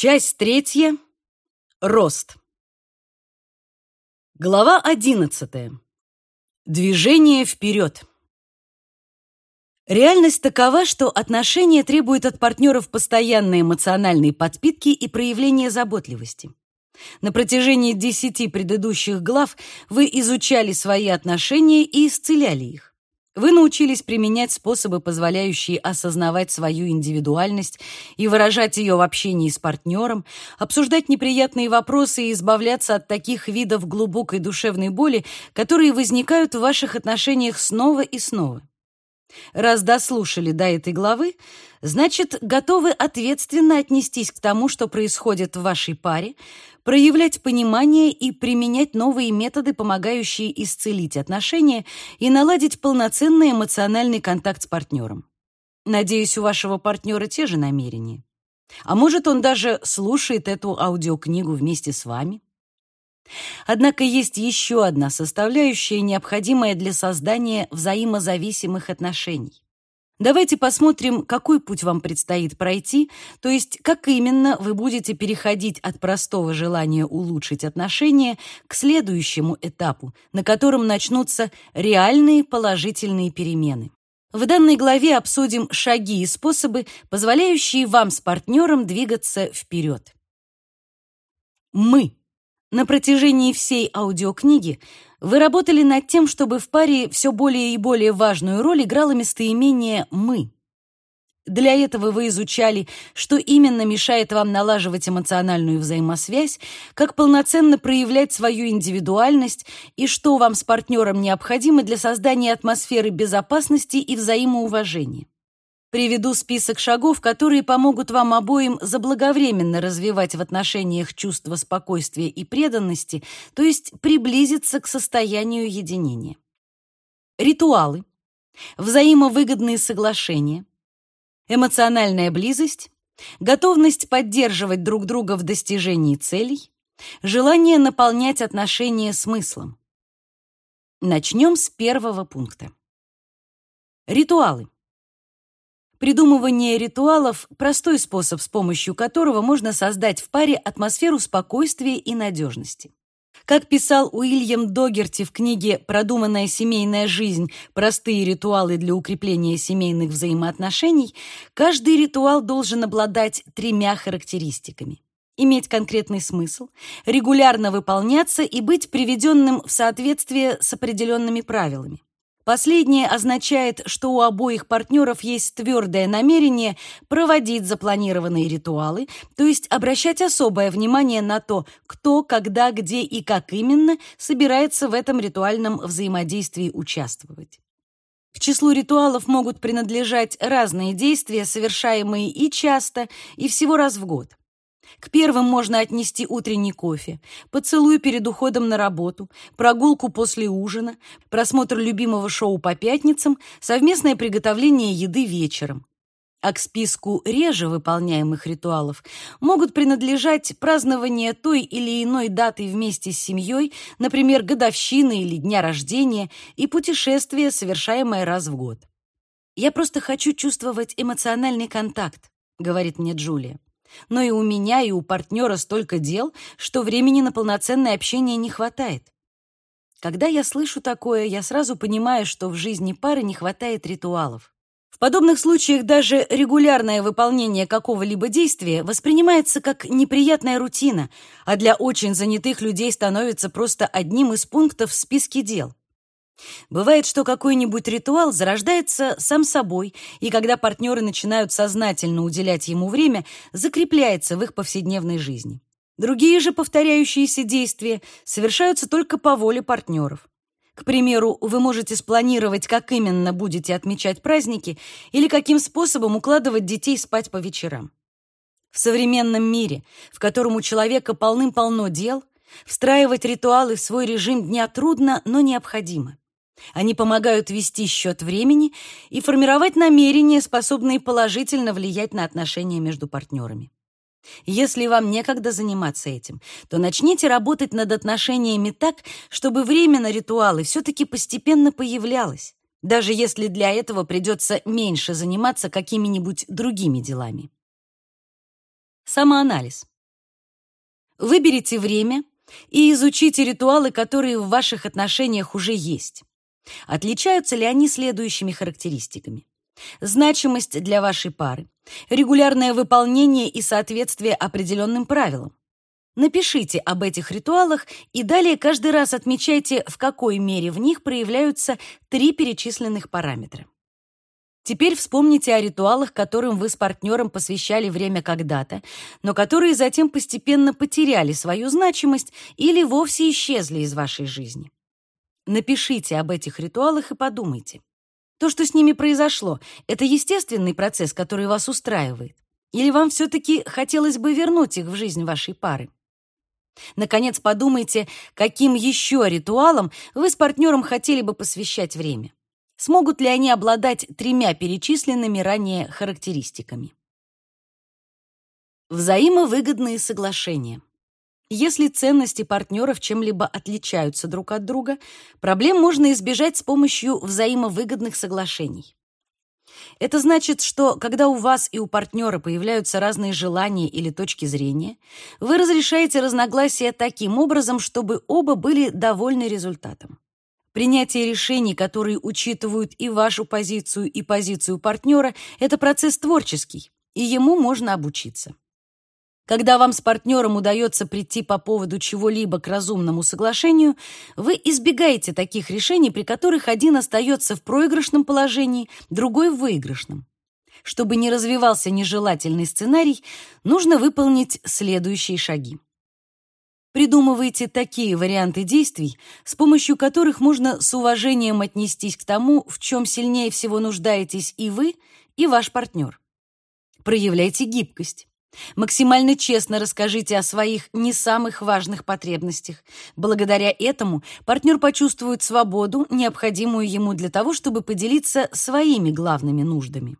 Часть третья. Рост. Глава одиннадцатая. Движение вперед. Реальность такова, что отношения требуют от партнеров постоянной эмоциональной подпитки и проявления заботливости. На протяжении десяти предыдущих глав вы изучали свои отношения и исцеляли их. Вы научились применять способы, позволяющие осознавать свою индивидуальность и выражать ее в общении с партнером, обсуждать неприятные вопросы и избавляться от таких видов глубокой душевной боли, которые возникают в ваших отношениях снова и снова. Раз дослушали до этой главы, значит, готовы ответственно отнестись к тому, что происходит в вашей паре, проявлять понимание и применять новые методы, помогающие исцелить отношения и наладить полноценный эмоциональный контакт с партнером. Надеюсь, у вашего партнера те же намерения. А может, он даже слушает эту аудиокнигу вместе с вами? Однако есть еще одна составляющая, необходимая для создания взаимозависимых отношений. Давайте посмотрим, какой путь вам предстоит пройти, то есть как именно вы будете переходить от простого желания улучшить отношения к следующему этапу, на котором начнутся реальные положительные перемены. В данной главе обсудим шаги и способы, позволяющие вам с партнером двигаться вперед. Мы. На протяжении всей аудиокниги вы работали над тем, чтобы в паре все более и более важную роль играло местоимение «мы». Для этого вы изучали, что именно мешает вам налаживать эмоциональную взаимосвязь, как полноценно проявлять свою индивидуальность и что вам с партнером необходимо для создания атмосферы безопасности и взаимоуважения. Приведу список шагов, которые помогут вам обоим заблаговременно развивать в отношениях чувство спокойствия и преданности, то есть приблизиться к состоянию единения. Ритуалы, взаимовыгодные соглашения, эмоциональная близость, готовность поддерживать друг друга в достижении целей, желание наполнять отношения смыслом. Начнем с первого пункта. Ритуалы. Придумывание ритуалов – простой способ, с помощью которого можно создать в паре атмосферу спокойствия и надежности. Как писал Уильям Догерти в книге «Продуманная семейная жизнь. Простые ритуалы для укрепления семейных взаимоотношений», каждый ритуал должен обладать тремя характеристиками. Иметь конкретный смысл, регулярно выполняться и быть приведенным в соответствие с определенными правилами. Последнее означает, что у обоих партнеров есть твердое намерение проводить запланированные ритуалы, то есть обращать особое внимание на то, кто, когда, где и как именно собирается в этом ритуальном взаимодействии участвовать. К числу ритуалов могут принадлежать разные действия, совершаемые и часто, и всего раз в год. К первым можно отнести утренний кофе, поцелуй перед уходом на работу, прогулку после ужина, просмотр любимого шоу по пятницам, совместное приготовление еды вечером. А к списку реже выполняемых ритуалов могут принадлежать празднование той или иной даты вместе с семьей, например, годовщины или дня рождения, и путешествие, совершаемое раз в год. «Я просто хочу чувствовать эмоциональный контакт», — говорит мне Джулия. Но и у меня, и у партнера столько дел, что времени на полноценное общение не хватает. Когда я слышу такое, я сразу понимаю, что в жизни пары не хватает ритуалов. В подобных случаях даже регулярное выполнение какого-либо действия воспринимается как неприятная рутина, а для очень занятых людей становится просто одним из пунктов в списке дел. Бывает, что какой-нибудь ритуал зарождается сам собой, и когда партнеры начинают сознательно уделять ему время, закрепляется в их повседневной жизни. Другие же повторяющиеся действия совершаются только по воле партнеров. К примеру, вы можете спланировать, как именно будете отмечать праздники или каким способом укладывать детей спать по вечерам. В современном мире, в котором у человека полным-полно дел, встраивать ритуалы в свой режим дня трудно, но необходимо. Они помогают вести счет времени и формировать намерения, способные положительно влиять на отношения между партнерами. Если вам некогда заниматься этим, то начните работать над отношениями так, чтобы время на ритуалы все-таки постепенно появлялось, даже если для этого придется меньше заниматься какими-нибудь другими делами. Самоанализ. Выберите время и изучите ритуалы, которые в ваших отношениях уже есть. Отличаются ли они следующими характеристиками? Значимость для вашей пары, регулярное выполнение и соответствие определенным правилам. Напишите об этих ритуалах и далее каждый раз отмечайте, в какой мере в них проявляются три перечисленных параметра. Теперь вспомните о ритуалах, которым вы с партнером посвящали время когда-то, но которые затем постепенно потеряли свою значимость или вовсе исчезли из вашей жизни. Напишите об этих ритуалах и подумайте. То, что с ними произошло, это естественный процесс, который вас устраивает? Или вам все-таки хотелось бы вернуть их в жизнь вашей пары? Наконец, подумайте, каким еще ритуалам вы с партнером хотели бы посвящать время. Смогут ли они обладать тремя перечисленными ранее характеристиками? Взаимовыгодные соглашения. Если ценности партнеров чем-либо отличаются друг от друга, проблем можно избежать с помощью взаимовыгодных соглашений. Это значит, что когда у вас и у партнера появляются разные желания или точки зрения, вы разрешаете разногласия таким образом, чтобы оба были довольны результатом. Принятие решений, которые учитывают и вашу позицию, и позицию партнера, это процесс творческий, и ему можно обучиться. Когда вам с партнером удается прийти по поводу чего-либо к разумному соглашению, вы избегаете таких решений, при которых один остается в проигрышном положении, другой в выигрышном. Чтобы не развивался нежелательный сценарий, нужно выполнить следующие шаги. Придумывайте такие варианты действий, с помощью которых можно с уважением отнестись к тому, в чем сильнее всего нуждаетесь и вы, и ваш партнер. Проявляйте гибкость. Максимально честно расскажите о своих не самых важных потребностях. Благодаря этому партнер почувствует свободу, необходимую ему для того, чтобы поделиться своими главными нуждами.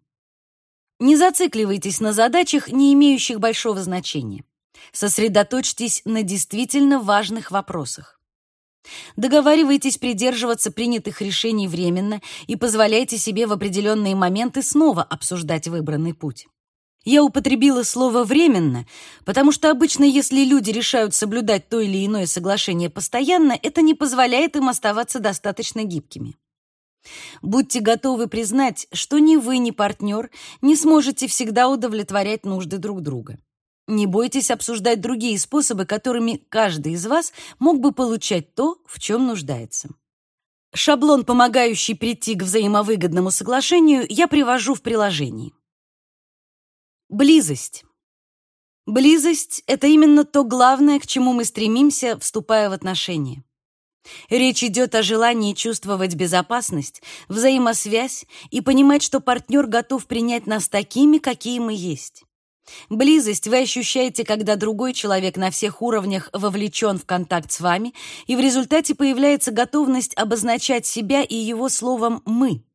Не зацикливайтесь на задачах, не имеющих большого значения. Сосредоточьтесь на действительно важных вопросах. Договаривайтесь придерживаться принятых решений временно и позволяйте себе в определенные моменты снова обсуждать выбранный путь. Я употребила слово «временно», потому что обычно, если люди решают соблюдать то или иное соглашение постоянно, это не позволяет им оставаться достаточно гибкими. Будьте готовы признать, что ни вы, ни партнер не сможете всегда удовлетворять нужды друг друга. Не бойтесь обсуждать другие способы, которыми каждый из вас мог бы получать то, в чем нуждается. Шаблон, помогающий прийти к взаимовыгодному соглашению, я привожу в приложении. Близость. Близость — это именно то главное, к чему мы стремимся, вступая в отношения. Речь идет о желании чувствовать безопасность, взаимосвязь и понимать, что партнер готов принять нас такими, какие мы есть. Близость вы ощущаете, когда другой человек на всех уровнях вовлечен в контакт с вами, и в результате появляется готовность обозначать себя и его словом «мы».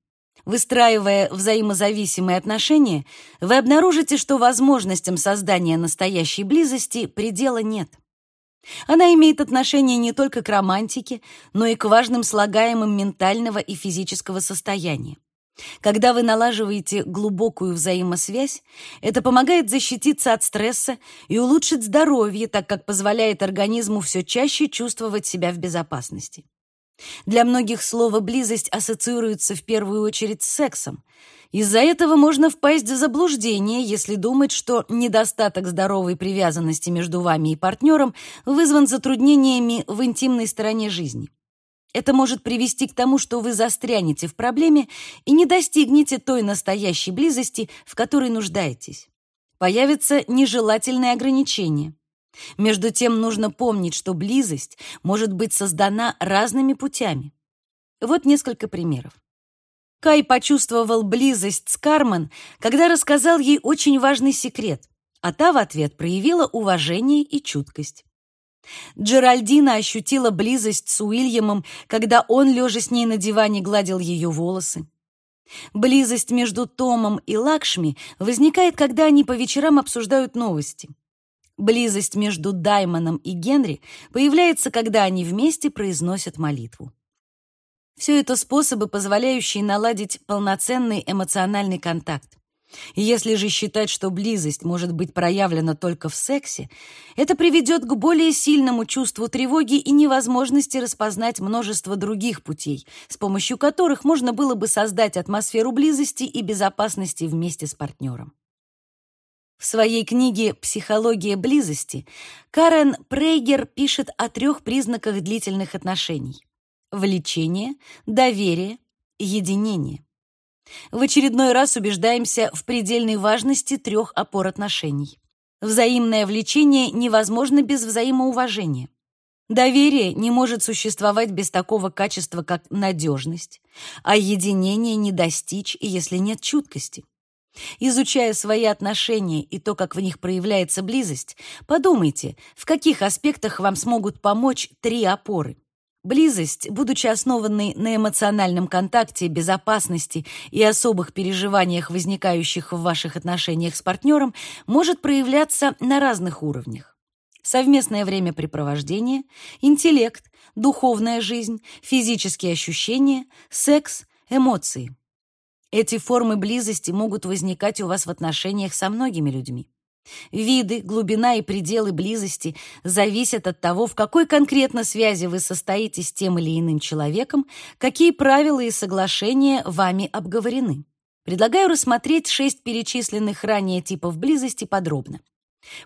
Выстраивая взаимозависимые отношения, вы обнаружите, что возможностям создания настоящей близости предела нет. Она имеет отношение не только к романтике, но и к важным слагаемым ментального и физического состояния. Когда вы налаживаете глубокую взаимосвязь, это помогает защититься от стресса и улучшить здоровье, так как позволяет организму все чаще чувствовать себя в безопасности. Для многих слово «близость» ассоциируется в первую очередь с сексом. Из-за этого можно впасть в заблуждение, если думать, что недостаток здоровой привязанности между вами и партнером вызван затруднениями в интимной стороне жизни. Это может привести к тому, что вы застрянете в проблеме и не достигнете той настоящей близости, в которой нуждаетесь. Появятся нежелательные ограничения. Между тем нужно помнить, что близость может быть создана разными путями. Вот несколько примеров. Кай почувствовал близость с Кармен, когда рассказал ей очень важный секрет, а та в ответ проявила уважение и чуткость. Джеральдина ощутила близость с Уильямом, когда он, лежа с ней на диване, гладил ее волосы. Близость между Томом и Лакшми возникает, когда они по вечерам обсуждают новости. Близость между Даймоном и Генри появляется, когда они вместе произносят молитву. Все это способы, позволяющие наладить полноценный эмоциональный контакт. Если же считать, что близость может быть проявлена только в сексе, это приведет к более сильному чувству тревоги и невозможности распознать множество других путей, с помощью которых можно было бы создать атмосферу близости и безопасности вместе с партнером. В своей книге «Психология близости» Карен Прейгер пишет о трех признаках длительных отношений – влечение, доверие, единение. В очередной раз убеждаемся в предельной важности трех опор отношений. Взаимное влечение невозможно без взаимоуважения. Доверие не может существовать без такого качества, как надежность, а единение не достичь, если нет чуткости. Изучая свои отношения и то, как в них проявляется близость, подумайте, в каких аспектах вам смогут помочь три опоры. Близость, будучи основанной на эмоциональном контакте, безопасности и особых переживаниях, возникающих в ваших отношениях с партнером, может проявляться на разных уровнях. Совместное времяпрепровождение, интеллект, духовная жизнь, физические ощущения, секс, эмоции. Эти формы близости могут возникать у вас в отношениях со многими людьми. Виды, глубина и пределы близости зависят от того, в какой конкретно связи вы состоите с тем или иным человеком, какие правила и соглашения вами обговорены. Предлагаю рассмотреть шесть перечисленных ранее типов близости подробно.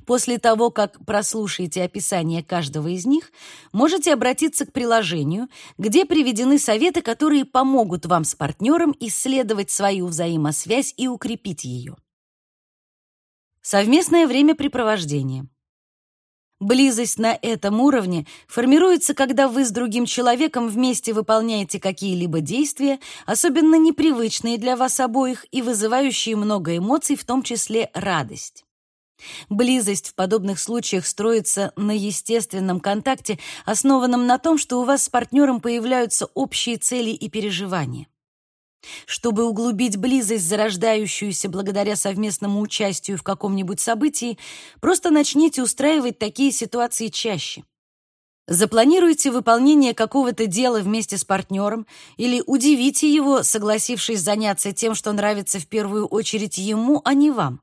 После того, как прослушаете описание каждого из них, можете обратиться к приложению, где приведены советы, которые помогут вам с партнером исследовать свою взаимосвязь и укрепить ее. Совместное времяпрепровождение. Близость на этом уровне формируется, когда вы с другим человеком вместе выполняете какие-либо действия, особенно непривычные для вас обоих и вызывающие много эмоций, в том числе радость. Близость в подобных случаях строится на естественном контакте, основанном на том, что у вас с партнером появляются общие цели и переживания. Чтобы углубить близость, зарождающуюся благодаря совместному участию в каком-нибудь событии, просто начните устраивать такие ситуации чаще. Запланируйте выполнение какого-то дела вместе с партнером или удивите его, согласившись заняться тем, что нравится в первую очередь ему, а не вам.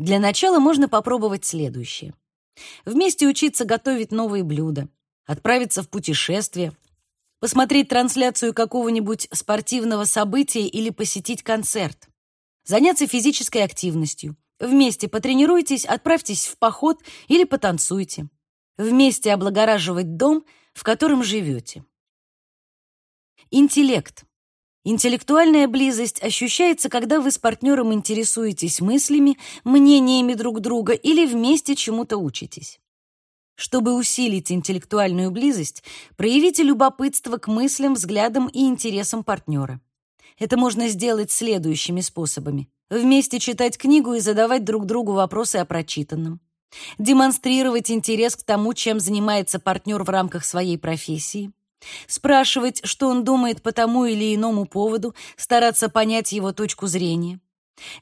Для начала можно попробовать следующее. Вместе учиться готовить новые блюда, отправиться в путешествие, посмотреть трансляцию какого-нибудь спортивного события или посетить концерт, заняться физической активностью. Вместе потренируйтесь, отправьтесь в поход или потанцуйте. Вместе облагораживать дом, в котором живете. Интеллект. Интеллектуальная близость ощущается, когда вы с партнером интересуетесь мыслями, мнениями друг друга или вместе чему-то учитесь. Чтобы усилить интеллектуальную близость, проявите любопытство к мыслям, взглядам и интересам партнера. Это можно сделать следующими способами. Вместе читать книгу и задавать друг другу вопросы о прочитанном. Демонстрировать интерес к тому, чем занимается партнер в рамках своей профессии. Спрашивать, что он думает по тому или иному поводу, стараться понять его точку зрения.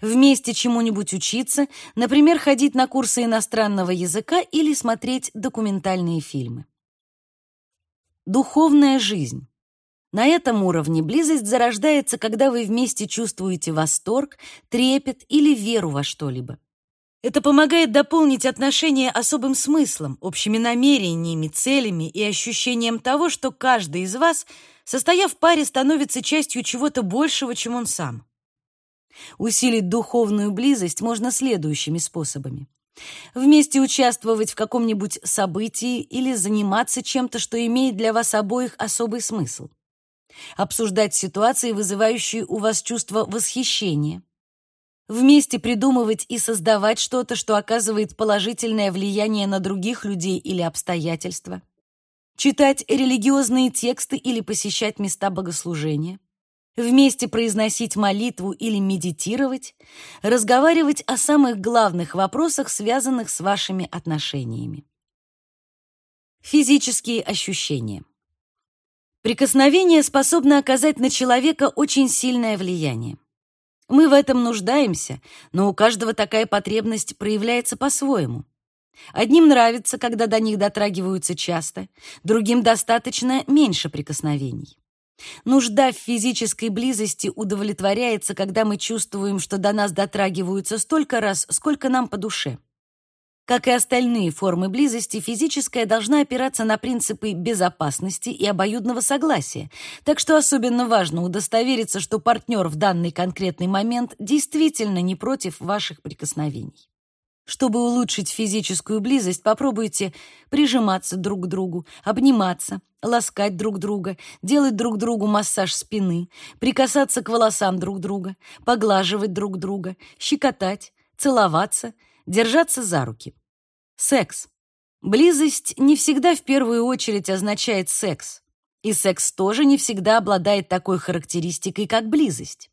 Вместе чему-нибудь учиться, например, ходить на курсы иностранного языка или смотреть документальные фильмы. Духовная жизнь. На этом уровне близость зарождается, когда вы вместе чувствуете восторг, трепет или веру во что-либо. Это помогает дополнить отношения особым смыслом, общими намерениями, целями и ощущением того, что каждый из вас, состояв в паре, становится частью чего-то большего, чем он сам. Усилить духовную близость можно следующими способами. Вместе участвовать в каком-нибудь событии или заниматься чем-то, что имеет для вас обоих особый смысл. Обсуждать ситуации, вызывающие у вас чувство восхищения. Вместе придумывать и создавать что-то, что оказывает положительное влияние на других людей или обстоятельства. Читать религиозные тексты или посещать места богослужения вместе произносить молитву или медитировать, разговаривать о самых главных вопросах, связанных с вашими отношениями. Физические ощущения. Прикосновение способно оказать на человека очень сильное влияние. Мы в этом нуждаемся, но у каждого такая потребность проявляется по-своему. Одним нравится, когда до них дотрагиваются часто, другим достаточно меньше прикосновений. Нужда в физической близости удовлетворяется, когда мы чувствуем, что до нас дотрагиваются столько раз, сколько нам по душе. Как и остальные формы близости, физическая должна опираться на принципы безопасности и обоюдного согласия, так что особенно важно удостовериться, что партнер в данный конкретный момент действительно не против ваших прикосновений. Чтобы улучшить физическую близость, попробуйте прижиматься друг к другу, обниматься, ласкать друг друга, делать друг другу массаж спины, прикасаться к волосам друг друга, поглаживать друг друга, щекотать, целоваться, держаться за руки. Секс. Близость не всегда в первую очередь означает секс. И секс тоже не всегда обладает такой характеристикой, как близость.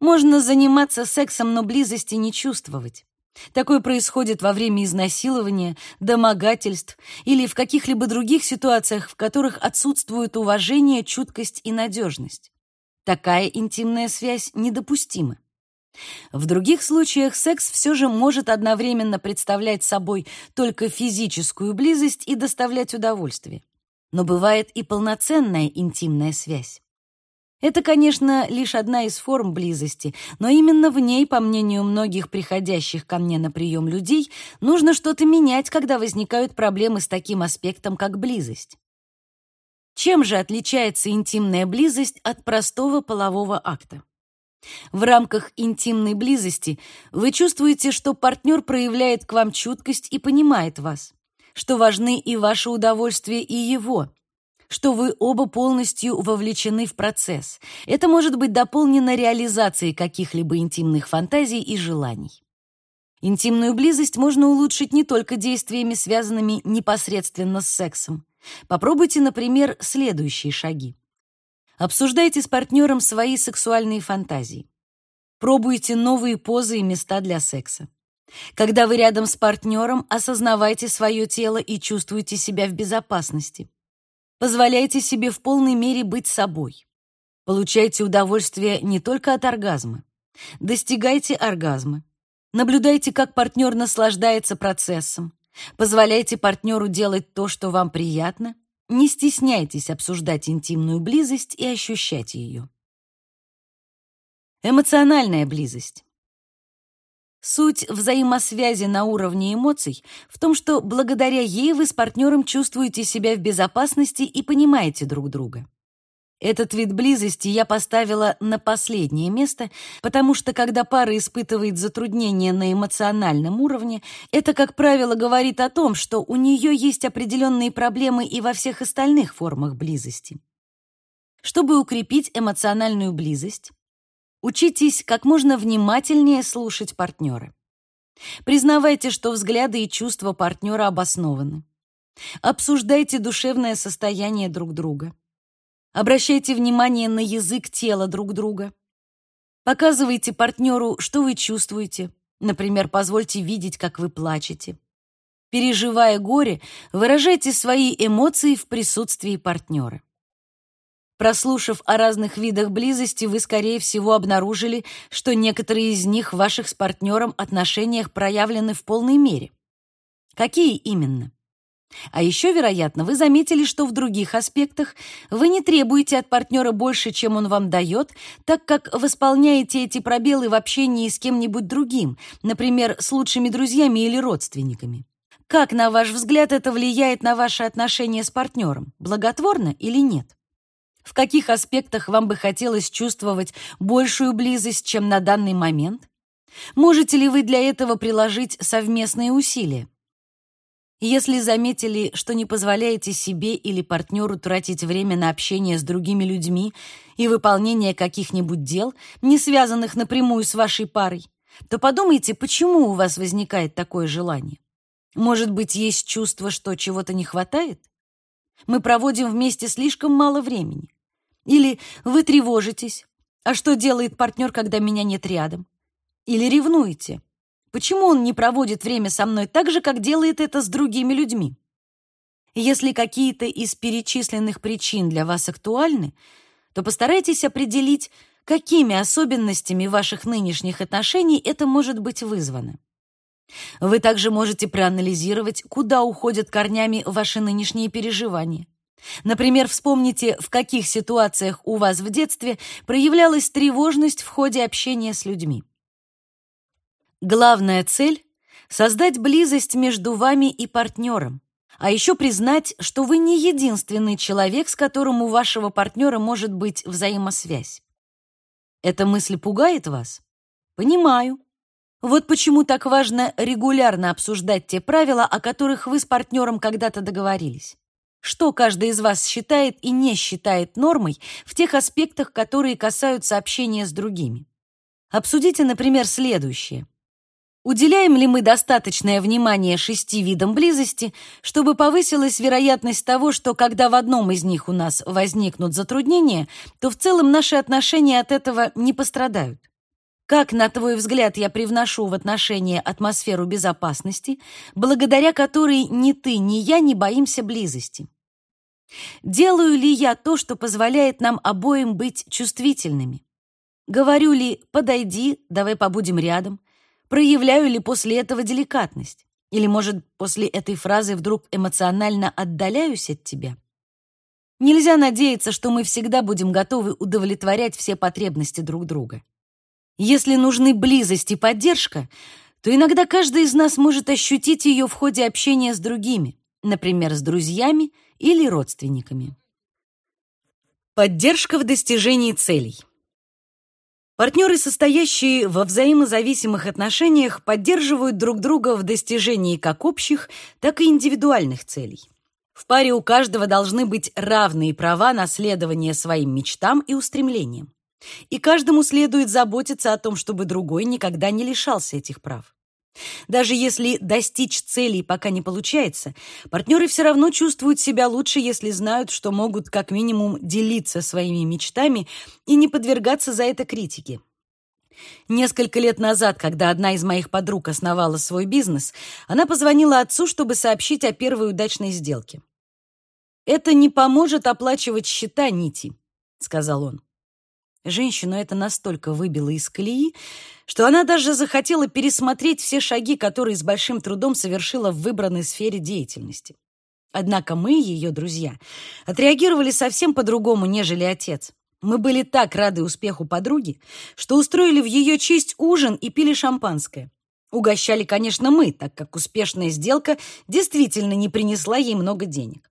Можно заниматься сексом, но близости не чувствовать. Такое происходит во время изнасилования, домогательств или в каких-либо других ситуациях, в которых отсутствуют уважение, чуткость и надежность. Такая интимная связь недопустима. В других случаях секс все же может одновременно представлять собой только физическую близость и доставлять удовольствие. Но бывает и полноценная интимная связь. Это, конечно, лишь одна из форм близости, но именно в ней, по мнению многих приходящих ко мне на прием людей, нужно что-то менять, когда возникают проблемы с таким аспектом, как близость. Чем же отличается интимная близость от простого полового акта? В рамках интимной близости вы чувствуете, что партнер проявляет к вам чуткость и понимает вас, что важны и ваше удовольствие, и его, что вы оба полностью вовлечены в процесс. Это может быть дополнено реализацией каких-либо интимных фантазий и желаний. Интимную близость можно улучшить не только действиями, связанными непосредственно с сексом. Попробуйте, например, следующие шаги. Обсуждайте с партнером свои сексуальные фантазии. Пробуйте новые позы и места для секса. Когда вы рядом с партнером, осознавайте свое тело и чувствуйте себя в безопасности. Позволяйте себе в полной мере быть собой. Получайте удовольствие не только от оргазма. Достигайте оргазма. Наблюдайте, как партнер наслаждается процессом. Позволяйте партнеру делать то, что вам приятно. Не стесняйтесь обсуждать интимную близость и ощущать ее. Эмоциональная близость. Суть взаимосвязи на уровне эмоций в том, что благодаря ей вы с партнером чувствуете себя в безопасности и понимаете друг друга. Этот вид близости я поставила на последнее место, потому что когда пара испытывает затруднения на эмоциональном уровне, это, как правило, говорит о том, что у нее есть определенные проблемы и во всех остальных формах близости. Чтобы укрепить эмоциональную близость, Учитесь как можно внимательнее слушать партнера. Признавайте, что взгляды и чувства партнера обоснованы. Обсуждайте душевное состояние друг друга. Обращайте внимание на язык тела друг друга. Показывайте партнеру, что вы чувствуете. Например, позвольте видеть, как вы плачете. Переживая горе, выражайте свои эмоции в присутствии партнера. Прослушав о разных видах близости, вы, скорее всего, обнаружили, что некоторые из них в ваших с партнером отношениях проявлены в полной мере. Какие именно? А еще, вероятно, вы заметили, что в других аспектах вы не требуете от партнера больше, чем он вам дает, так как восполняете эти пробелы в общении с кем-нибудь другим, например, с лучшими друзьями или родственниками. Как, на ваш взгляд, это влияет на ваши отношения с партнером? Благотворно или нет? В каких аспектах вам бы хотелось чувствовать большую близость, чем на данный момент? Можете ли вы для этого приложить совместные усилия? Если заметили, что не позволяете себе или партнеру тратить время на общение с другими людьми и выполнение каких-нибудь дел, не связанных напрямую с вашей парой, то подумайте, почему у вас возникает такое желание. Может быть, есть чувство, что чего-то не хватает? Мы проводим вместе слишком мало времени. Или вы тревожитесь. А что делает партнер, когда меня нет рядом? Или ревнуете? Почему он не проводит время со мной так же, как делает это с другими людьми? Если какие-то из перечисленных причин для вас актуальны, то постарайтесь определить, какими особенностями ваших нынешних отношений это может быть вызвано. Вы также можете проанализировать, куда уходят корнями ваши нынешние переживания. Например, вспомните, в каких ситуациях у вас в детстве проявлялась тревожность в ходе общения с людьми. Главная цель — создать близость между вами и партнером, а еще признать, что вы не единственный человек, с которым у вашего партнера может быть взаимосвязь. Эта мысль пугает вас? Понимаю. Вот почему так важно регулярно обсуждать те правила, о которых вы с партнером когда-то договорились. Что каждый из вас считает и не считает нормой в тех аспектах, которые касаются общения с другими? Обсудите, например, следующее. Уделяем ли мы достаточное внимание шести видам близости, чтобы повысилась вероятность того, что когда в одном из них у нас возникнут затруднения, то в целом наши отношения от этого не пострадают? Как, на твой взгляд, я привношу в отношения атмосферу безопасности, благодаря которой ни ты, ни я не боимся близости? Делаю ли я то, что позволяет нам обоим быть чувствительными? Говорю ли «подойди, давай побудем рядом», Проявляю ли после этого деликатность? Или, может, после этой фразы вдруг эмоционально отдаляюсь от тебя? Нельзя надеяться, что мы всегда будем готовы удовлетворять все потребности друг друга. Если нужны близость и поддержка, то иногда каждый из нас может ощутить ее в ходе общения с другими, например, с друзьями или родственниками. Поддержка в достижении целей. Партнеры, состоящие во взаимозависимых отношениях, поддерживают друг друга в достижении как общих, так и индивидуальных целей. В паре у каждого должны быть равные права на следование своим мечтам и устремлениям. И каждому следует заботиться о том, чтобы другой никогда не лишался этих прав. Даже если достичь целей пока не получается, партнеры все равно чувствуют себя лучше, если знают, что могут как минимум делиться своими мечтами и не подвергаться за это критике. Несколько лет назад, когда одна из моих подруг основала свой бизнес, она позвонила отцу, чтобы сообщить о первой удачной сделке. «Это не поможет оплачивать счета Нити», — сказал он. Женщину это настолько выбило из колеи, что она даже захотела пересмотреть все шаги, которые с большим трудом совершила в выбранной сфере деятельности. Однако мы, ее друзья, отреагировали совсем по-другому, нежели отец. Мы были так рады успеху подруги, что устроили в ее честь ужин и пили шампанское. Угощали, конечно, мы, так как успешная сделка действительно не принесла ей много денег.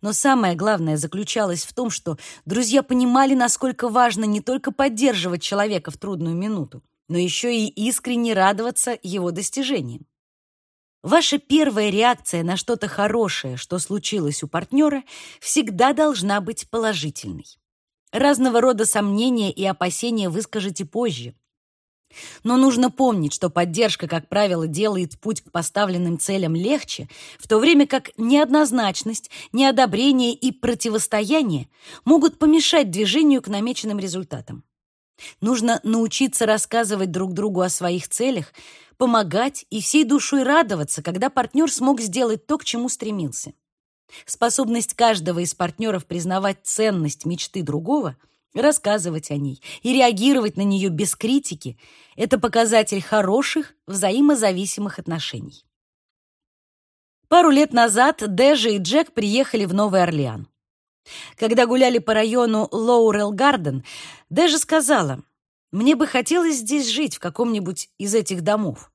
Но самое главное заключалось в том, что друзья понимали, насколько важно не только поддерживать человека в трудную минуту, но еще и искренне радоваться его достижениям. Ваша первая реакция на что-то хорошее, что случилось у партнера, всегда должна быть положительной. Разного рода сомнения и опасения выскажите позже. Но нужно помнить, что поддержка, как правило, делает путь к поставленным целям легче, в то время как неоднозначность, неодобрение и противостояние могут помешать движению к намеченным результатам. Нужно научиться рассказывать друг другу о своих целях, помогать и всей душой радоваться, когда партнер смог сделать то, к чему стремился. Способность каждого из партнеров признавать ценность мечты другого – рассказывать о ней и реагировать на нее без критики — это показатель хороших взаимозависимых отношений. Пару лет назад Дэжа и Джек приехали в Новый Орлеан. Когда гуляли по району Лоурел-Гарден, Дэжа сказала, «Мне бы хотелось здесь жить, в каком-нибудь из этих домов».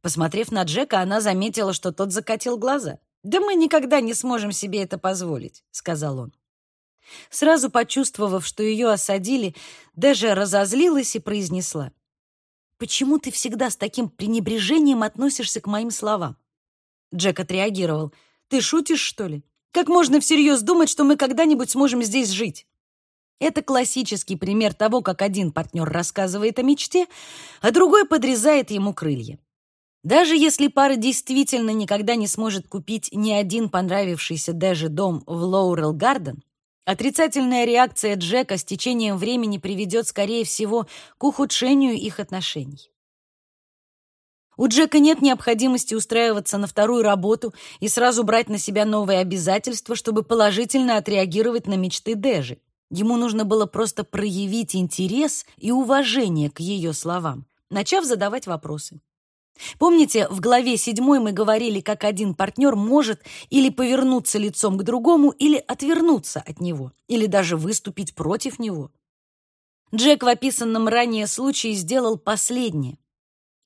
Посмотрев на Джека, она заметила, что тот закатил глаза. «Да мы никогда не сможем себе это позволить», — сказал он. Сразу почувствовав, что ее осадили, Дэжа разозлилась и произнесла. «Почему ты всегда с таким пренебрежением относишься к моим словам?» Джек отреагировал. «Ты шутишь, что ли? Как можно всерьез думать, что мы когда-нибудь сможем здесь жить?» Это классический пример того, как один партнер рассказывает о мечте, а другой подрезает ему крылья. Даже если пара действительно никогда не сможет купить ни один понравившийся Дэже дом в Лоурел Гарден, Отрицательная реакция Джека с течением времени приведет, скорее всего, к ухудшению их отношений. У Джека нет необходимости устраиваться на вторую работу и сразу брать на себя новые обязательства, чтобы положительно отреагировать на мечты Дэжи. Ему нужно было просто проявить интерес и уважение к ее словам, начав задавать вопросы. Помните, в главе 7 мы говорили, как один партнер может или повернуться лицом к другому, или отвернуться от него, или даже выступить против него. Джек в описанном ранее случае сделал последнее.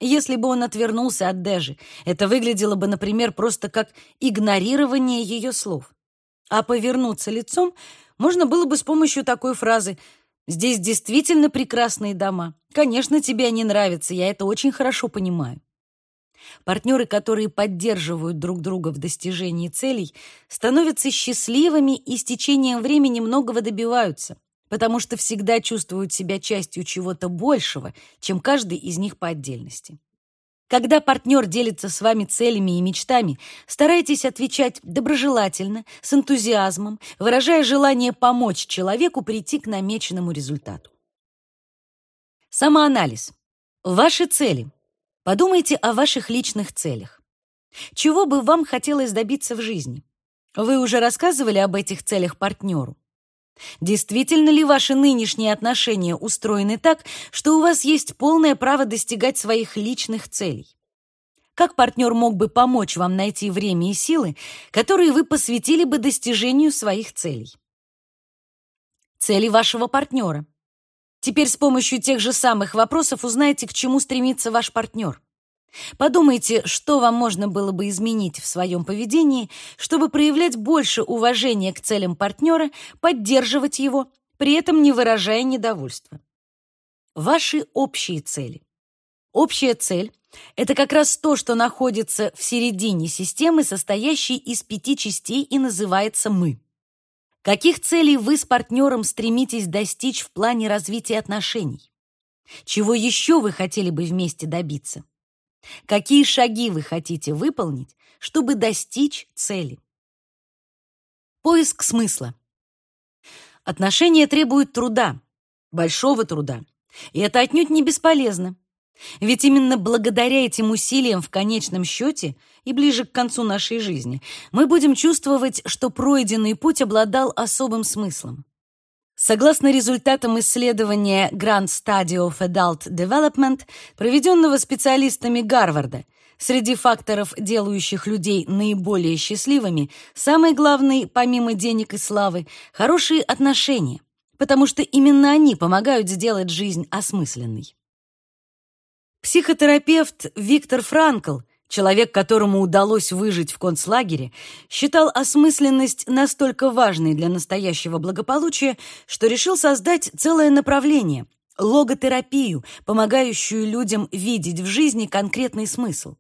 Если бы он отвернулся от Дежи, это выглядело бы, например, просто как игнорирование ее слов. А повернуться лицом можно было бы с помощью такой фразы «Здесь действительно прекрасные дома. Конечно, тебе они нравятся, я это очень хорошо понимаю». Партнеры, которые поддерживают друг друга в достижении целей, становятся счастливыми и с течением времени многого добиваются, потому что всегда чувствуют себя частью чего-то большего, чем каждый из них по отдельности. Когда партнер делится с вами целями и мечтами, старайтесь отвечать доброжелательно, с энтузиазмом, выражая желание помочь человеку прийти к намеченному результату. Самоанализ. Ваши цели. Подумайте о ваших личных целях. Чего бы вам хотелось добиться в жизни? Вы уже рассказывали об этих целях партнеру? Действительно ли ваши нынешние отношения устроены так, что у вас есть полное право достигать своих личных целей? Как партнер мог бы помочь вам найти время и силы, которые вы посвятили бы достижению своих целей? Цели вашего партнера. Теперь с помощью тех же самых вопросов узнаете, к чему стремится ваш партнер. Подумайте, что вам можно было бы изменить в своем поведении, чтобы проявлять больше уважения к целям партнера, поддерживать его, при этом не выражая недовольства. Ваши общие цели. Общая цель — это как раз то, что находится в середине системы, состоящей из пяти частей и называется «мы». Каких целей вы с партнером стремитесь достичь в плане развития отношений? Чего еще вы хотели бы вместе добиться? Какие шаги вы хотите выполнить, чтобы достичь цели? Поиск смысла. Отношения требуют труда, большого труда, и это отнюдь не бесполезно. Ведь именно благодаря этим усилиям в конечном счете и ближе к концу нашей жизни мы будем чувствовать, что пройденный путь обладал особым смыслом. Согласно результатам исследования Grand Study of Adult Development, проведенного специалистами Гарварда, среди факторов, делающих людей наиболее счастливыми, самый главный, помимо денег и славы, хорошие отношения, потому что именно они помогают сделать жизнь осмысленной. Психотерапевт Виктор Франкл, человек, которому удалось выжить в концлагере, считал осмысленность настолько важной для настоящего благополучия, что решил создать целое направление — логотерапию, помогающую людям видеть в жизни конкретный смысл.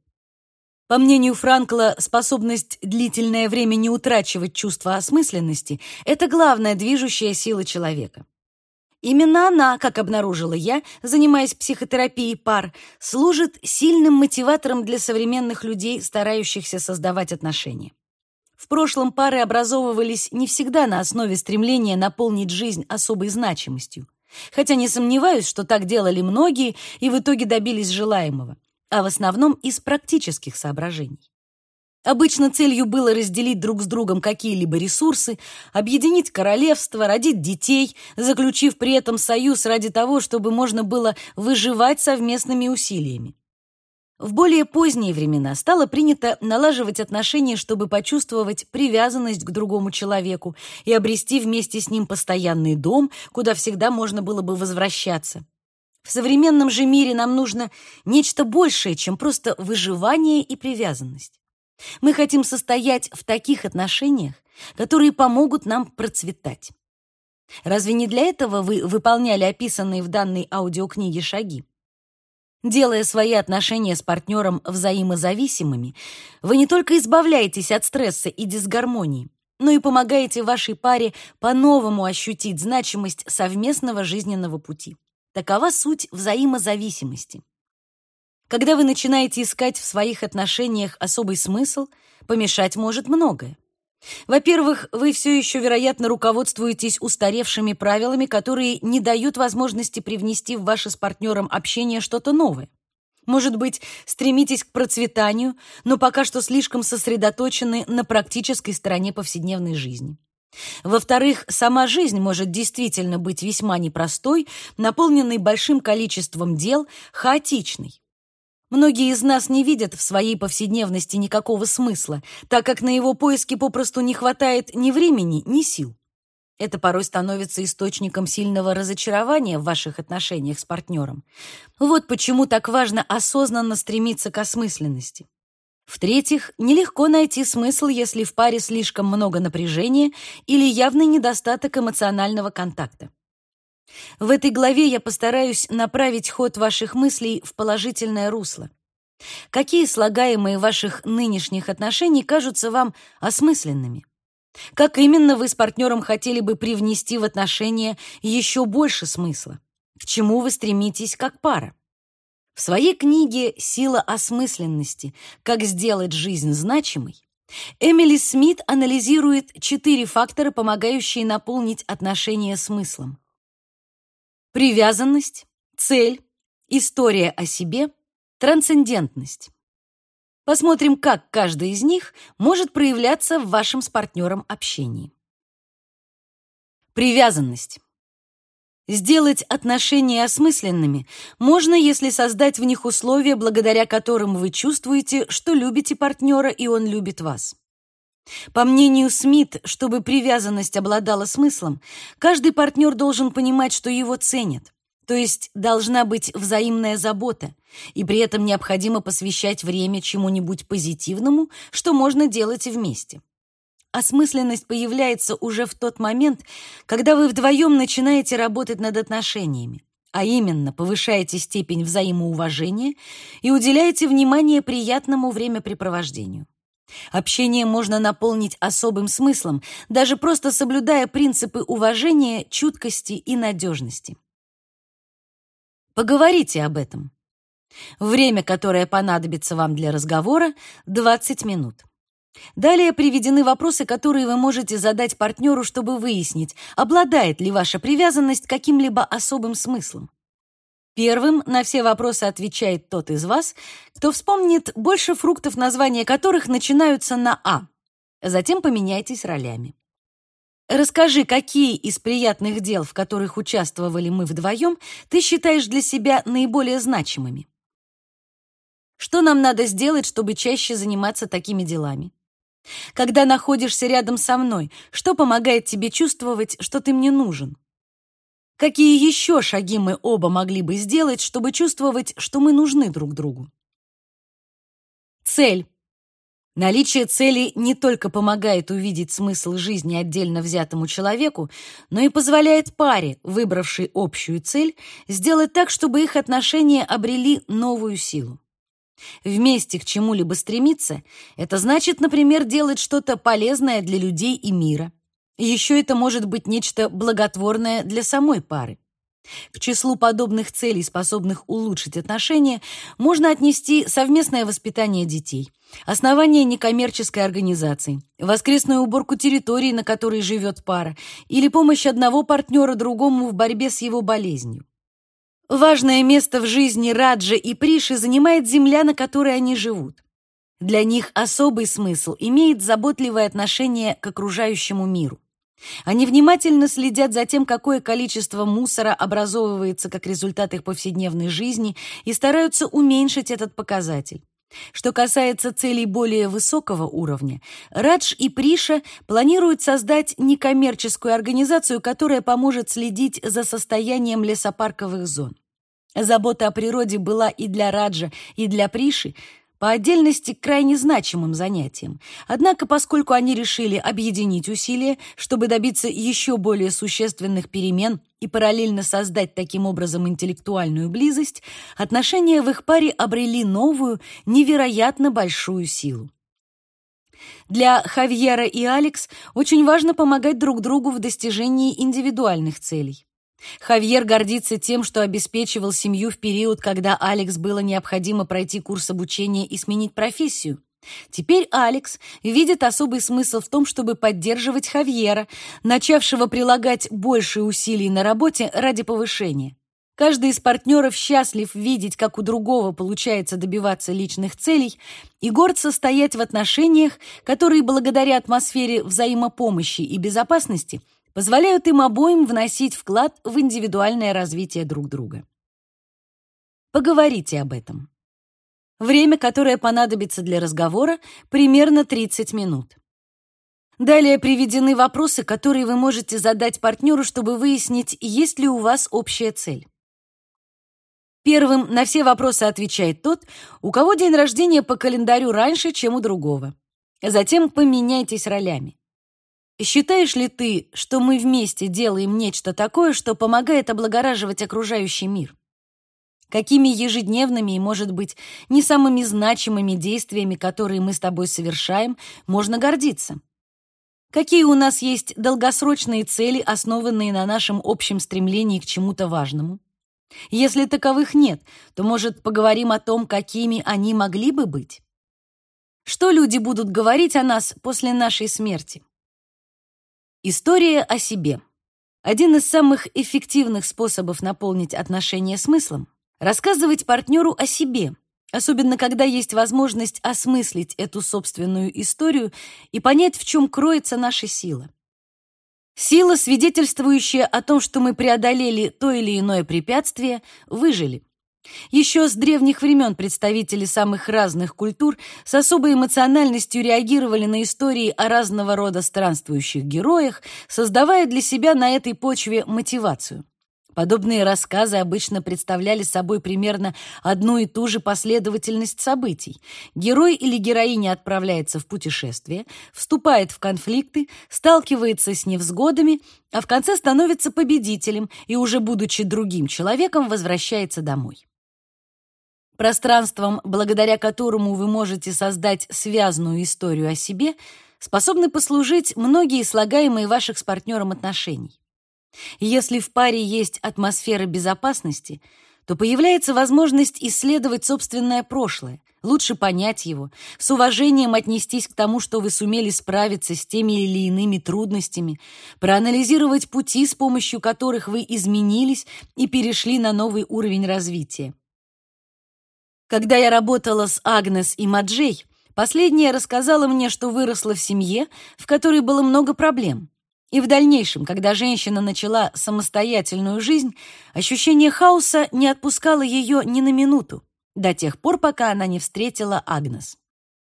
По мнению Франкла, способность длительное время не утрачивать чувство осмысленности — это главная движущая сила человека. Именно она, как обнаружила я, занимаясь психотерапией пар, служит сильным мотиватором для современных людей, старающихся создавать отношения. В прошлом пары образовывались не всегда на основе стремления наполнить жизнь особой значимостью. Хотя не сомневаюсь, что так делали многие и в итоге добились желаемого, а в основном из практических соображений. Обычно целью было разделить друг с другом какие-либо ресурсы, объединить королевство, родить детей, заключив при этом союз ради того, чтобы можно было выживать совместными усилиями. В более поздние времена стало принято налаживать отношения, чтобы почувствовать привязанность к другому человеку и обрести вместе с ним постоянный дом, куда всегда можно было бы возвращаться. В современном же мире нам нужно нечто большее, чем просто выживание и привязанность. Мы хотим состоять в таких отношениях, которые помогут нам процветать. Разве не для этого вы выполняли описанные в данной аудиокниге шаги? Делая свои отношения с партнером взаимозависимыми, вы не только избавляетесь от стресса и дисгармонии, но и помогаете вашей паре по-новому ощутить значимость совместного жизненного пути. Такова суть взаимозависимости. Когда вы начинаете искать в своих отношениях особый смысл, помешать может многое. Во-первых, вы все еще, вероятно, руководствуетесь устаревшими правилами, которые не дают возможности привнести в ваше с партнером общение что-то новое. Может быть, стремитесь к процветанию, но пока что слишком сосредоточены на практической стороне повседневной жизни. Во-вторых, сама жизнь может действительно быть весьма непростой, наполненной большим количеством дел, хаотичной. Многие из нас не видят в своей повседневности никакого смысла, так как на его поиски попросту не хватает ни времени, ни сил. Это порой становится источником сильного разочарования в ваших отношениях с партнером. Вот почему так важно осознанно стремиться к осмысленности. В-третьих, нелегко найти смысл, если в паре слишком много напряжения или явный недостаток эмоционального контакта. В этой главе я постараюсь направить ход ваших мыслей в положительное русло. Какие слагаемые ваших нынешних отношений кажутся вам осмысленными? Как именно вы с партнером хотели бы привнести в отношения еще больше смысла? К чему вы стремитесь как пара? В своей книге «Сила осмысленности. Как сделать жизнь значимой» Эмили Смит анализирует четыре фактора, помогающие наполнить отношения смыслом. Привязанность, цель, история о себе, трансцендентность. Посмотрим, как каждый из них может проявляться в вашем с партнером общении. Привязанность. Сделать отношения осмысленными можно, если создать в них условия, благодаря которым вы чувствуете, что любите партнера и он любит вас. По мнению Смит, чтобы привязанность обладала смыслом, каждый партнер должен понимать, что его ценят. То есть должна быть взаимная забота, и при этом необходимо посвящать время чему-нибудь позитивному, что можно делать вместе. Осмысленность появляется уже в тот момент, когда вы вдвоем начинаете работать над отношениями, а именно повышаете степень взаимоуважения и уделяете внимание приятному времяпрепровождению. Общение можно наполнить особым смыслом, даже просто соблюдая принципы уважения, чуткости и надежности. Поговорите об этом. Время, которое понадобится вам для разговора, 20 минут. Далее приведены вопросы, которые вы можете задать партнеру, чтобы выяснить, обладает ли ваша привязанность каким-либо особым смыслом. Первым на все вопросы отвечает тот из вас, кто вспомнит больше фруктов, названия которых начинаются на «а». Затем поменяйтесь ролями. Расскажи, какие из приятных дел, в которых участвовали мы вдвоем, ты считаешь для себя наиболее значимыми? Что нам надо сделать, чтобы чаще заниматься такими делами? Когда находишься рядом со мной, что помогает тебе чувствовать, что ты мне нужен? Какие еще шаги мы оба могли бы сделать, чтобы чувствовать, что мы нужны друг другу? Цель. Наличие цели не только помогает увидеть смысл жизни отдельно взятому человеку, но и позволяет паре, выбравшей общую цель, сделать так, чтобы их отношения обрели новую силу. Вместе к чему-либо стремиться — это значит, например, делать что-то полезное для людей и мира. Еще это может быть нечто благотворное для самой пары. К числу подобных целей, способных улучшить отношения, можно отнести совместное воспитание детей, основание некоммерческой организации, воскресную уборку территории, на которой живет пара, или помощь одного партнера другому в борьбе с его болезнью. Важное место в жизни Раджа и Приши занимает земля, на которой они живут. Для них особый смысл имеет заботливое отношение к окружающему миру. Они внимательно следят за тем, какое количество мусора образовывается как результат их повседневной жизни и стараются уменьшить этот показатель. Что касается целей более высокого уровня, Радж и Приша планируют создать некоммерческую организацию, которая поможет следить за состоянием лесопарковых зон. Забота о природе была и для Раджа, и для Приши по отдельности крайне значимым занятием. Однако, поскольку они решили объединить усилия, чтобы добиться еще более существенных перемен и параллельно создать таким образом интеллектуальную близость, отношения в их паре обрели новую, невероятно большую силу. Для Хавьера и Алекс очень важно помогать друг другу в достижении индивидуальных целей. Хавьер гордится тем, что обеспечивал семью в период, когда Алекс было необходимо пройти курс обучения и сменить профессию. Теперь Алекс видит особый смысл в том, чтобы поддерживать Хавьера, начавшего прилагать больше усилий на работе ради повышения. Каждый из партнеров счастлив видеть, как у другого получается добиваться личных целей, и горд состоять в отношениях, которые благодаря атмосфере взаимопомощи и безопасности – позволяют им обоим вносить вклад в индивидуальное развитие друг друга. Поговорите об этом. Время, которое понадобится для разговора, примерно 30 минут. Далее приведены вопросы, которые вы можете задать партнеру, чтобы выяснить, есть ли у вас общая цель. Первым на все вопросы отвечает тот, у кого день рождения по календарю раньше, чем у другого. Затем поменяйтесь ролями. Считаешь ли ты, что мы вместе делаем нечто такое, что помогает облагораживать окружающий мир? Какими ежедневными и, может быть, не самыми значимыми действиями, которые мы с тобой совершаем, можно гордиться? Какие у нас есть долгосрочные цели, основанные на нашем общем стремлении к чему-то важному? Если таковых нет, то, может, поговорим о том, какими они могли бы быть? Что люди будут говорить о нас после нашей смерти? История о себе. Один из самых эффективных способов наполнить отношения смыслом Рассказывать партнеру о себе, особенно когда есть возможность осмыслить эту собственную историю и понять, в чем кроется наша сила. Сила, свидетельствующая о том, что мы преодолели то или иное препятствие, выжили. Еще с древних времен представители самых разных культур с особой эмоциональностью реагировали на истории о разного рода странствующих героях, создавая для себя на этой почве мотивацию. Подобные рассказы обычно представляли собой примерно одну и ту же последовательность событий. Герой или героиня отправляется в путешествие, вступает в конфликты, сталкивается с невзгодами, а в конце становится победителем и уже будучи другим человеком возвращается домой. Пространством, благодаря которому вы можете создать связную историю о себе, способны послужить многие слагаемые ваших с партнером отношений. Если в паре есть атмосфера безопасности, то появляется возможность исследовать собственное прошлое, лучше понять его, с уважением отнестись к тому, что вы сумели справиться с теми или иными трудностями, проанализировать пути, с помощью которых вы изменились и перешли на новый уровень развития. Когда я работала с Агнес и Маджей, последняя рассказала мне, что выросла в семье, в которой было много проблем. И в дальнейшем, когда женщина начала самостоятельную жизнь, ощущение хаоса не отпускало ее ни на минуту, до тех пор, пока она не встретила Агнес.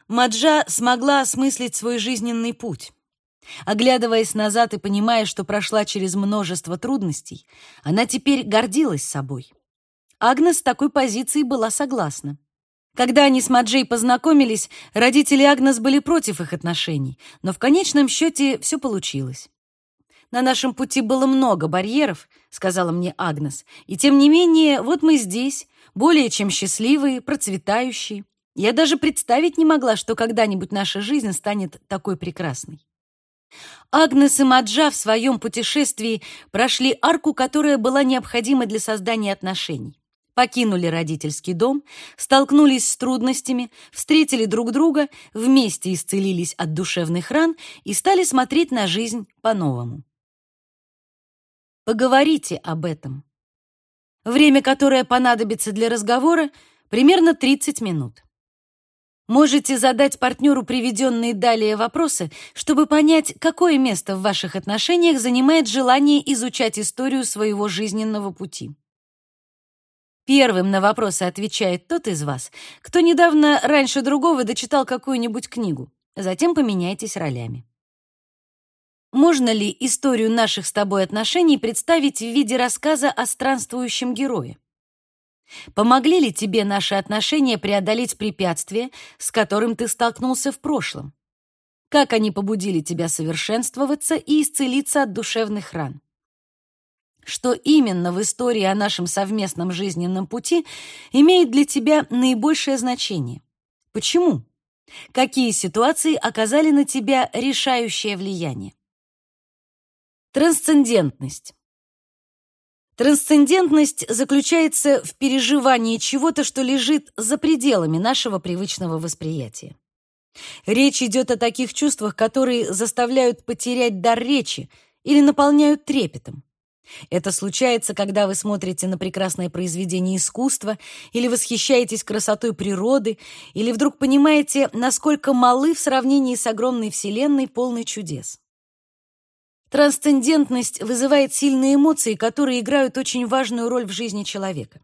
Маджа смогла осмыслить свой жизненный путь. Оглядываясь назад и понимая, что прошла через множество трудностей, она теперь гордилась собой. Агнес с такой позицией была согласна. Когда они с Маджей познакомились, родители Агнес были против их отношений, но в конечном счете все получилось. На нашем пути было много барьеров, сказала мне Агнес. И тем не менее, вот мы здесь, более чем счастливые, процветающие. Я даже представить не могла, что когда-нибудь наша жизнь станет такой прекрасной. Агнес и Маджа в своем путешествии прошли арку, которая была необходима для создания отношений. Покинули родительский дом, столкнулись с трудностями, встретили друг друга, вместе исцелились от душевных ран и стали смотреть на жизнь по-новому. Поговорите об этом. Время, которое понадобится для разговора, примерно 30 минут. Можете задать партнеру приведенные далее вопросы, чтобы понять, какое место в ваших отношениях занимает желание изучать историю своего жизненного пути. Первым на вопросы отвечает тот из вас, кто недавно раньше другого дочитал какую-нибудь книгу. Затем поменяйтесь ролями. Можно ли историю наших с тобой отношений представить в виде рассказа о странствующем герое? Помогли ли тебе наши отношения преодолеть препятствие, с которым ты столкнулся в прошлом? Как они побудили тебя совершенствоваться и исцелиться от душевных ран? Что именно в истории о нашем совместном жизненном пути имеет для тебя наибольшее значение? Почему? Какие ситуации оказали на тебя решающее влияние? Трансцендентность. Трансцендентность заключается в переживании чего-то, что лежит за пределами нашего привычного восприятия. Речь идет о таких чувствах, которые заставляют потерять дар речи или наполняют трепетом. Это случается, когда вы смотрите на прекрасное произведение искусства или восхищаетесь красотой природы, или вдруг понимаете, насколько малы в сравнении с огромной вселенной, полной чудес. Трансцендентность вызывает сильные эмоции, которые играют очень важную роль в жизни человека.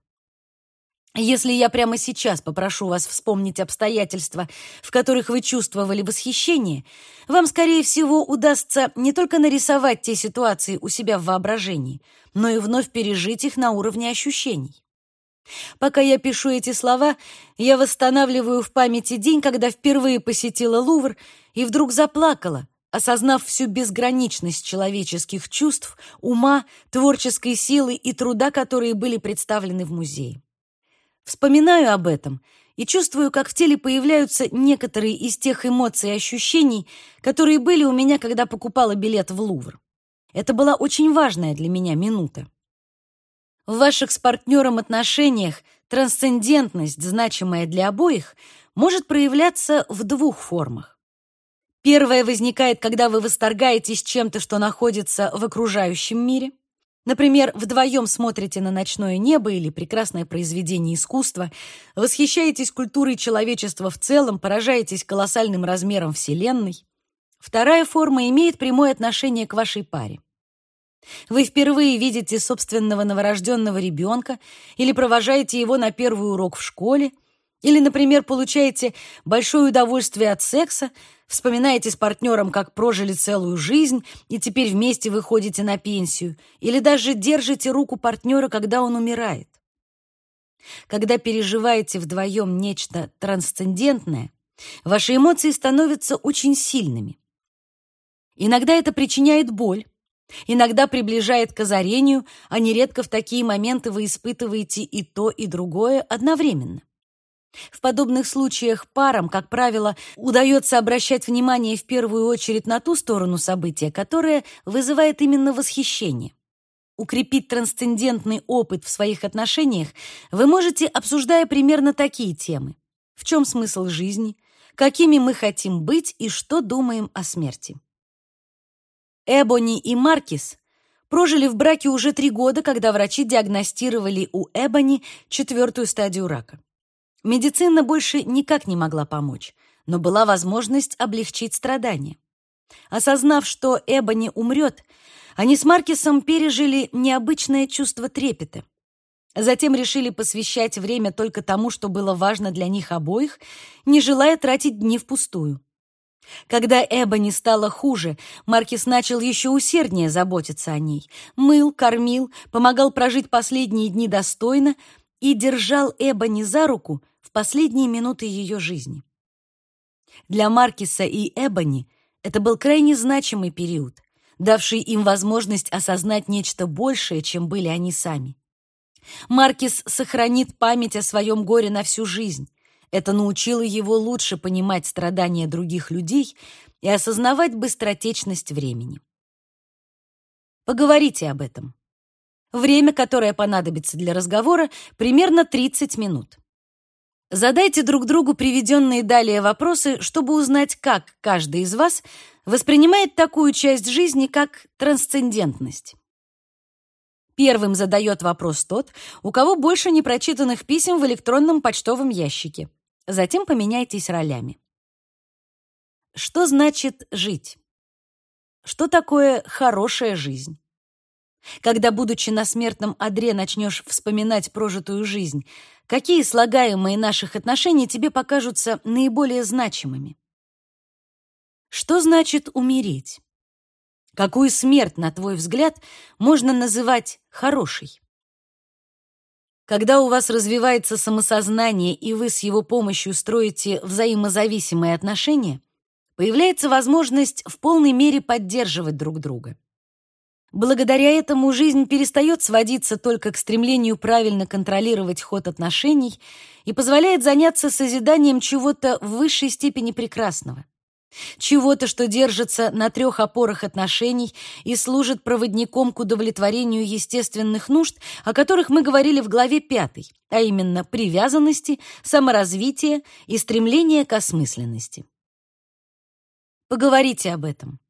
Если я прямо сейчас попрошу вас вспомнить обстоятельства, в которых вы чувствовали восхищение, вам, скорее всего, удастся не только нарисовать те ситуации у себя в воображении, но и вновь пережить их на уровне ощущений. Пока я пишу эти слова, я восстанавливаю в памяти день, когда впервые посетила Лувр и вдруг заплакала, осознав всю безграничность человеческих чувств, ума, творческой силы и труда, которые были представлены в музее. Вспоминаю об этом и чувствую, как в теле появляются некоторые из тех эмоций и ощущений, которые были у меня, когда покупала билет в Лувр. Это была очень важная для меня минута. В ваших с партнером отношениях трансцендентность, значимая для обоих, может проявляться в двух формах. Первая возникает, когда вы восторгаетесь чем-то, что находится в окружающем мире. Например, вдвоем смотрите на ночное небо или прекрасное произведение искусства, восхищаетесь культурой человечества в целом, поражаетесь колоссальным размером Вселенной. Вторая форма имеет прямое отношение к вашей паре. Вы впервые видите собственного новорожденного ребенка или провожаете его на первый урок в школе, или, например, получаете большое удовольствие от секса, вспоминаете с партнером, как прожили целую жизнь, и теперь вместе выходите на пенсию, или даже держите руку партнера, когда он умирает. Когда переживаете вдвоем нечто трансцендентное, ваши эмоции становятся очень сильными. Иногда это причиняет боль, иногда приближает к озарению, а нередко в такие моменты вы испытываете и то, и другое одновременно. В подобных случаях парам, как правило, удается обращать внимание в первую очередь на ту сторону события, которая вызывает именно восхищение. Укрепить трансцендентный опыт в своих отношениях вы можете, обсуждая примерно такие темы. В чем смысл жизни? Какими мы хотим быть и что думаем о смерти? Эбони и Маркис прожили в браке уже три года, когда врачи диагностировали у Эбони четвертую стадию рака. Медицина больше никак не могла помочь, но была возможность облегчить страдания. Осознав, что Эбони умрет, они с Маркисом пережили необычное чувство трепета. Затем решили посвящать время только тому, что было важно для них обоих, не желая тратить дни впустую. Когда Эбони стало хуже, Маркис начал еще усерднее заботиться о ней. Мыл, кормил, помогал прожить последние дни достойно и держал Эбони за руку, последние минуты ее жизни. Для Маркиса и Эбони это был крайне значимый период, давший им возможность осознать нечто большее, чем были они сами. Маркис сохранит память о своем горе на всю жизнь. Это научило его лучше понимать страдания других людей и осознавать быстротечность времени. Поговорите об этом. Время, которое понадобится для разговора, примерно 30 минут. Задайте друг другу приведенные далее вопросы, чтобы узнать, как каждый из вас воспринимает такую часть жизни, как трансцендентность. Первым задает вопрос тот, у кого больше непрочитанных писем в электронном почтовом ящике. Затем поменяйтесь ролями. Что значит жить? Что такое хорошая жизнь? Когда, будучи на смертном одре, начнешь вспоминать прожитую жизнь, какие слагаемые наших отношений тебе покажутся наиболее значимыми? Что значит умереть? Какую смерть, на твой взгляд, можно называть хорошей? Когда у вас развивается самосознание, и вы с его помощью строите взаимозависимые отношения, появляется возможность в полной мере поддерживать друг друга. Благодаря этому жизнь перестает сводиться только к стремлению правильно контролировать ход отношений и позволяет заняться созиданием чего-то в высшей степени прекрасного. Чего-то, что держится на трех опорах отношений и служит проводником к удовлетворению естественных нужд, о которых мы говорили в главе пятой, а именно привязанности, саморазвития и стремления к осмысленности. Поговорите об этом.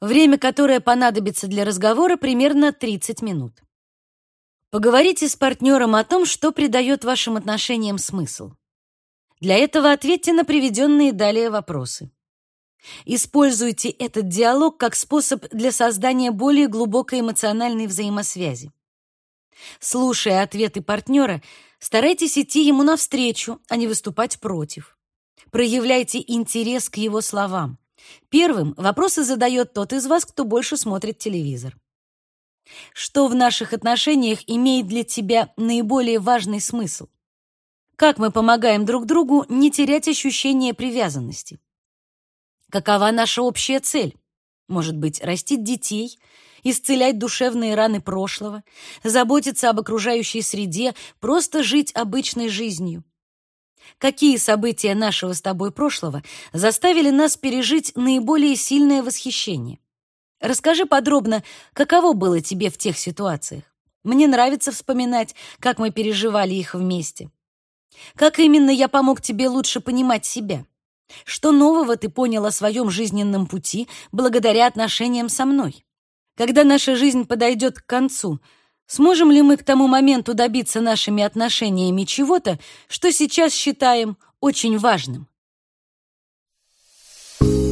Время, которое понадобится для разговора, примерно 30 минут. Поговорите с партнером о том, что придает вашим отношениям смысл. Для этого ответьте на приведенные далее вопросы. Используйте этот диалог как способ для создания более глубокой эмоциональной взаимосвязи. Слушая ответы партнера, старайтесь идти ему навстречу, а не выступать против. Проявляйте интерес к его словам. Первым вопросы задает тот из вас, кто больше смотрит телевизор. Что в наших отношениях имеет для тебя наиболее важный смысл? Как мы помогаем друг другу не терять ощущение привязанности? Какова наша общая цель? Может быть, растить детей, исцелять душевные раны прошлого, заботиться об окружающей среде, просто жить обычной жизнью. Какие события нашего с тобой прошлого заставили нас пережить наиболее сильное восхищение? Расскажи подробно, каково было тебе в тех ситуациях. Мне нравится вспоминать, как мы переживали их вместе. Как именно я помог тебе лучше понимать себя? Что нового ты понял о своем жизненном пути благодаря отношениям со мной? Когда наша жизнь подойдет к концу, Сможем ли мы к тому моменту добиться нашими отношениями чего-то, что сейчас считаем очень важным? Thank you.